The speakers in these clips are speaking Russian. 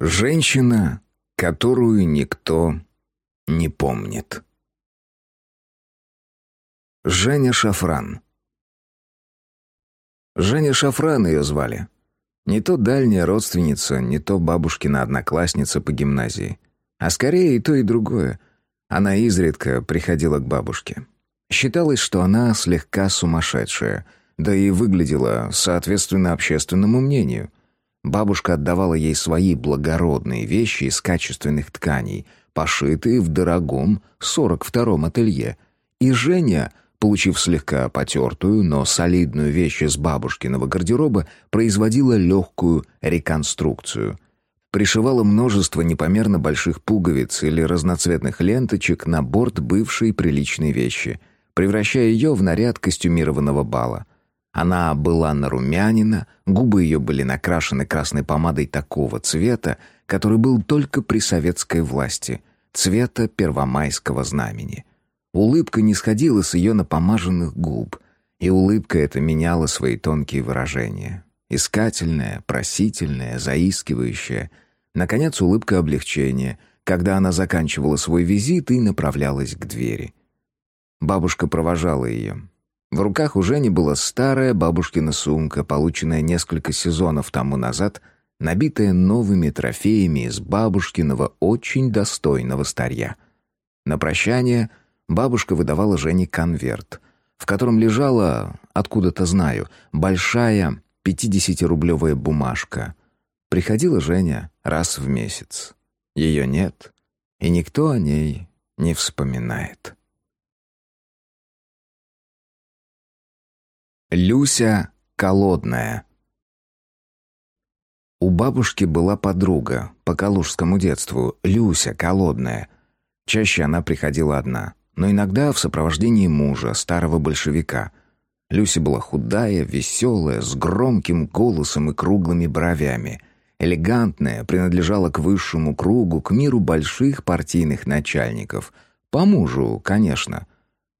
Женщина, которую никто не помнит. Женя Шафран Женя Шафран ее звали. Не то дальняя родственница, не то бабушкина одноклассница по гимназии. А скорее и то, и другое. Она изредка приходила к бабушке. Считалось, что она слегка сумасшедшая, да и выглядела соответственно общественному мнению. Бабушка отдавала ей свои благородные вещи из качественных тканей, пошитые в дорогом 42-м ателье. И Женя, получив слегка потертую, но солидную вещь из бабушкиного гардероба, производила легкую реконструкцию. Пришивала множество непомерно больших пуговиц или разноцветных ленточек на борт бывшей приличной вещи, превращая ее в наряд костюмированного бала. Она была нарумянина, губы ее были накрашены красной помадой такого цвета, который был только при советской власти, цвета первомайского знамени. Улыбка не сходила с ее напомаженных губ, и улыбка эта меняла свои тонкие выражения. Искательная, просительная, заискивающая. Наконец, улыбка облегчения, когда она заканчивала свой визит и направлялась к двери. Бабушка провожала ее. В руках у Жени была старая бабушкина сумка, полученная несколько сезонов тому назад, набитая новыми трофеями из бабушкиного очень достойного старья. На прощание бабушка выдавала Жене конверт, в котором лежала, откуда-то знаю, большая 50-рублевая бумажка. Приходила Женя раз в месяц. Ее нет, и никто о ней не вспоминает. Люся Колодная У бабушки была подруга по калужскому детству, Люся Колодная. Чаще она приходила одна, но иногда в сопровождении мужа, старого большевика. Люся была худая, веселая, с громким голосом и круглыми бровями. Элегантная, принадлежала к высшему кругу, к миру больших партийных начальников. По мужу, конечно.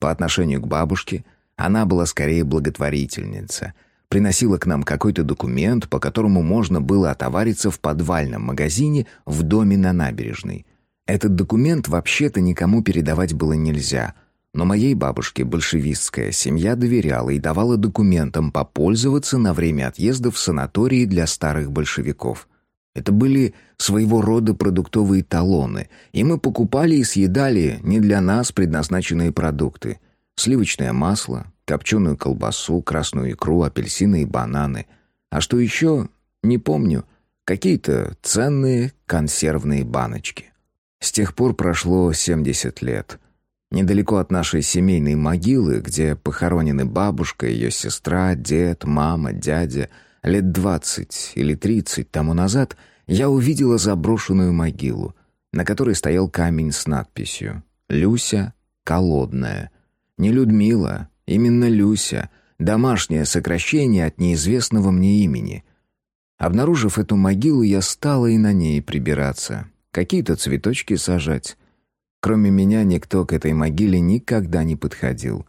По отношению к бабушке – она была скорее благотворительница. Приносила к нам какой-то документ, по которому можно было отовариться в подвальном магазине в доме на набережной. Этот документ вообще-то никому передавать было нельзя. Но моей бабушке большевистская семья доверяла и давала документам попользоваться на время отъезда в санатории для старых большевиков. Это были своего рода продуктовые талоны, и мы покупали и съедали не для нас предназначенные продукты – Сливочное масло, копченую колбасу, красную икру, апельсины и бананы. А что еще, не помню. Какие-то ценные консервные баночки. С тех пор прошло 70 лет. Недалеко от нашей семейной могилы, где похоронены бабушка, ее сестра, дед, мама, дядя, лет 20 или 30 тому назад я увидела заброшенную могилу, на которой стоял камень с надписью «Люся Колодная». Не Людмила, именно Люся, домашнее сокращение от неизвестного мне имени. Обнаружив эту могилу, я стала и на ней прибираться, какие-то цветочки сажать. Кроме меня никто к этой могиле никогда не подходил.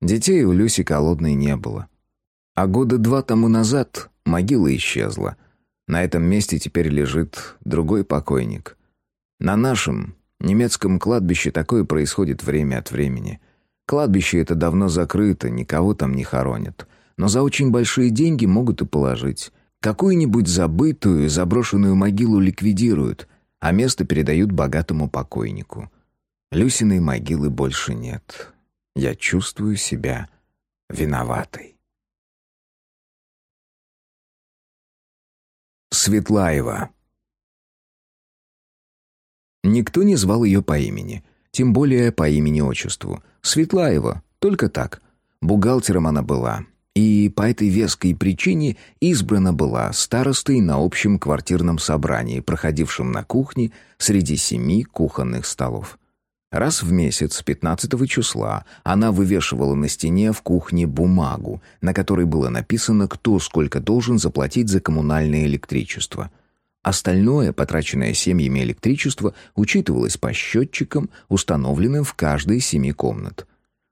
Детей у Люси Колодной не было. А года два тому назад могила исчезла. На этом месте теперь лежит другой покойник. На нашем немецком кладбище такое происходит время от времени. Кладбище это давно закрыто, никого там не хоронят. Но за очень большие деньги могут и положить. Какую-нибудь забытую, заброшенную могилу ликвидируют, а место передают богатому покойнику. Люсиной могилы больше нет. Я чувствую себя виноватой. Светлаева Никто не звал ее по имени — тем более по имени-отчеству. Светлаева, только так. Бухгалтером она была. И по этой веской причине избрана была старостой на общем квартирном собрании, проходившем на кухне среди семи кухонных столов. Раз в месяц, 15 числа, она вывешивала на стене в кухне бумагу, на которой было написано, кто сколько должен заплатить за коммунальное электричество. Остальное, потраченное семьями электричество, учитывалось по счетчикам, установленным в каждой семи комнат.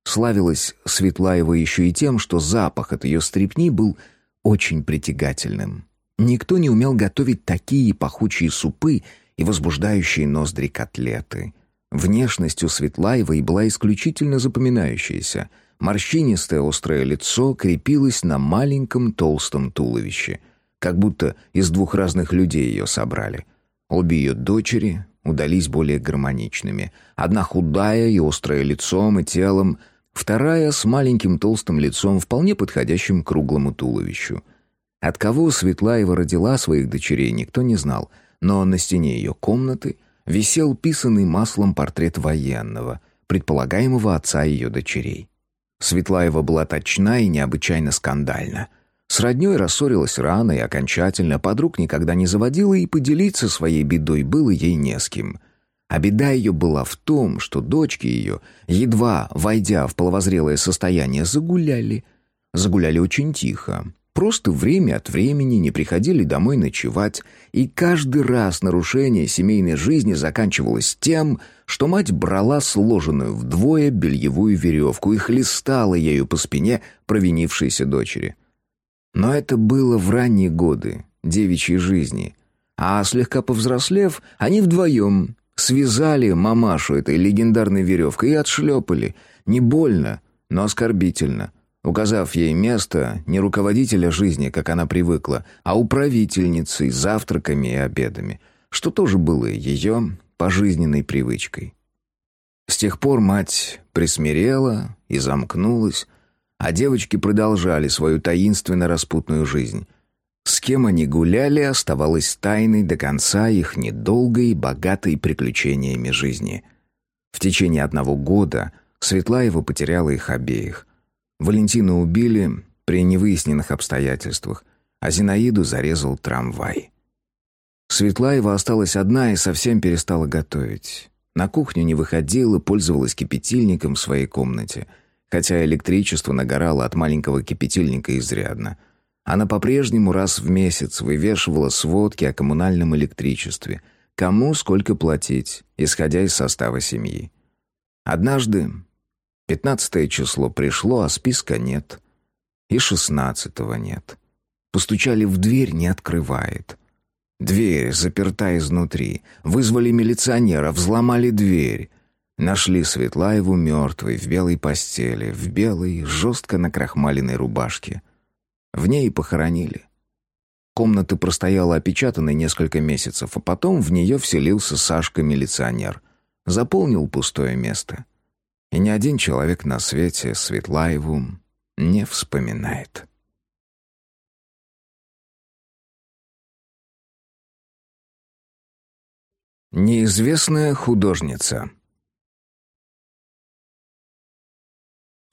Славилась Светлаева еще и тем, что запах от ее стрипни был очень притягательным. Никто не умел готовить такие пахучие супы и возбуждающие ноздри котлеты. Внешность у Светлаевой была исключительно запоминающаяся. Морщинистое острое лицо крепилось на маленьком толстом туловище, как будто из двух разных людей ее собрали. Обе ее дочери удались более гармоничными. Одна худая и острая лицом и телом, вторая с маленьким толстым лицом, вполне подходящим круглому туловищу. От кого Светлаева родила своих дочерей, никто не знал, но на стене ее комнаты висел писанный маслом портрет военного, предполагаемого отца ее дочерей. Светлаева была точна и необычайно скандальна. С роднёй рассорилась рано и окончательно, подруг никогда не заводила, и поделиться своей бедой было ей не с кем. А беда ее была в том, что дочки ее, едва войдя в половозрелое состояние, загуляли. Загуляли очень тихо, просто время от времени не приходили домой ночевать, и каждый раз нарушение семейной жизни заканчивалось тем, что мать брала сложенную вдвое бельевую веревку и хлестала ею по спине провинившейся дочери. Но это было в ранние годы девичьей жизни, а слегка повзрослев, они вдвоем связали мамашу этой легендарной веревкой и отшлепали, не больно, но оскорбительно, указав ей место не руководителя жизни, как она привыкла, а управительницы завтраками и обедами, что тоже было ее пожизненной привычкой. С тех пор мать присмирела и замкнулась, а девочки продолжали свою таинственно распутную жизнь. С кем они гуляли, оставалось тайной до конца их недолгой и богатой приключениями жизни. В течение одного года Светлаева потеряла их обеих. Валентину убили при невыясненных обстоятельствах, а Зинаиду зарезал трамвай. Светлаева осталась одна и совсем перестала готовить. На кухню не выходила, пользовалась кипятильником в своей комнате, хотя электричество нагорало от маленького кипятильника изрядно. Она по-прежнему раз в месяц вывешивала сводки о коммунальном электричестве, кому сколько платить, исходя из состава семьи. Однажды Пятнадцатое число пришло, а списка нет. И шестнадцатого нет. Постучали в дверь, не открывает. Дверь заперта изнутри. Вызвали милиционера, взломали дверь. Нашли Светлаеву мертвой в белой постели, в белой, жестко накрахмаленной рубашке. В ней похоронили. Комната простояла опечатанной несколько месяцев, а потом в нее вселился Сашка-милиционер. Заполнил пустое место. И ни один человек на свете Светлаеву не вспоминает. Неизвестная художница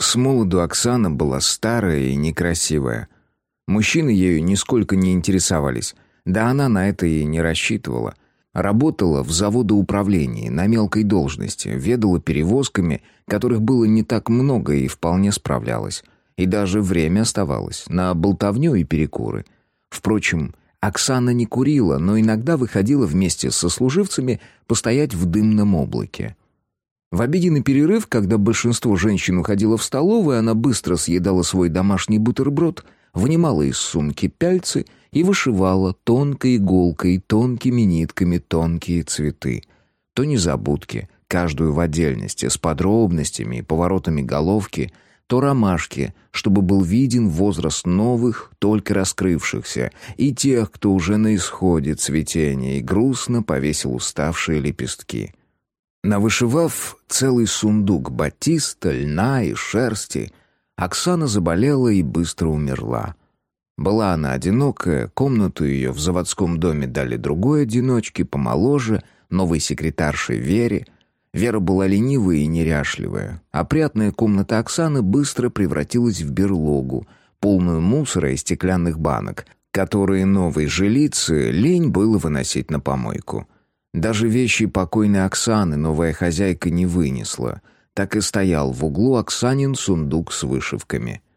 С молоду Оксана была старая и некрасивая. Мужчины ею нисколько не интересовались, да она на это и не рассчитывала. Работала в заводоуправлении на мелкой должности, ведала перевозками, которых было не так много и вполне справлялась. И даже время оставалось на болтовню и перекуры. Впрочем, Оксана не курила, но иногда выходила вместе со служивцами постоять в дымном облаке. В обеденный перерыв, когда большинство женщин уходило в столовую, она быстро съедала свой домашний бутерброд, вынимала из сумки пяльцы — и вышивала тонкой иголкой, тонкими нитками тонкие цветы. То незабудки, каждую в отдельности, с подробностями и поворотами головки, то ромашки, чтобы был виден возраст новых, только раскрывшихся, и тех, кто уже на исходе цветения и грустно повесил уставшие лепестки. Навышивав целый сундук батиста, льна и шерсти, Оксана заболела и быстро умерла. Была она одинокая, комнату ее в заводском доме дали другой одиночке, помоложе, новой секретарше Вере. Вера была ленивая и неряшливая. Опрятная комната Оксаны быстро превратилась в берлогу, полную мусора и стеклянных банок, которые новой жилице лень было выносить на помойку. Даже вещи покойной Оксаны новая хозяйка не вынесла. Так и стоял в углу Оксанин сундук с вышивками —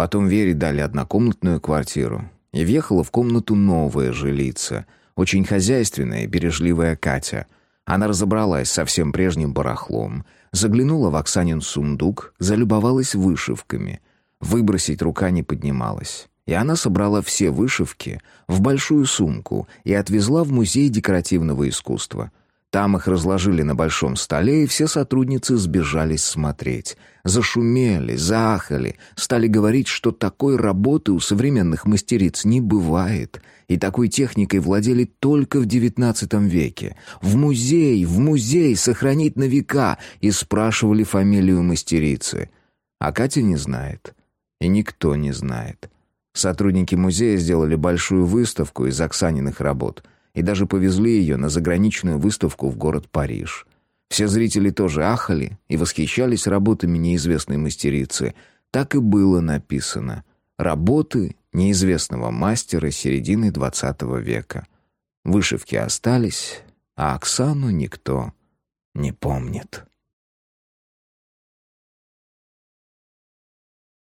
Потом Вере дали однокомнатную квартиру. И въехала в комнату новая жилица, очень хозяйственная и бережливая Катя. Она разобралась со всем прежним барахлом, заглянула в Оксанин сундук, залюбовалась вышивками. Выбросить рука не поднималась. И она собрала все вышивки в большую сумку и отвезла в музей декоративного искусства. Там их разложили на большом столе, и все сотрудницы сбежались смотреть. Зашумели, заахали, стали говорить, что такой работы у современных мастериц не бывает, и такой техникой владели только в XIX веке. В музей, в музей, сохранить на века, и спрашивали фамилию мастерицы. А Катя не знает. И никто не знает. Сотрудники музея сделали большую выставку из Оксаниных работ — и даже повезли ее на заграничную выставку в город Париж. Все зрители тоже ахали и восхищались работами неизвестной мастерицы. Так и было написано. Работы неизвестного мастера середины XX века. Вышивки остались, а Оксану никто не помнит.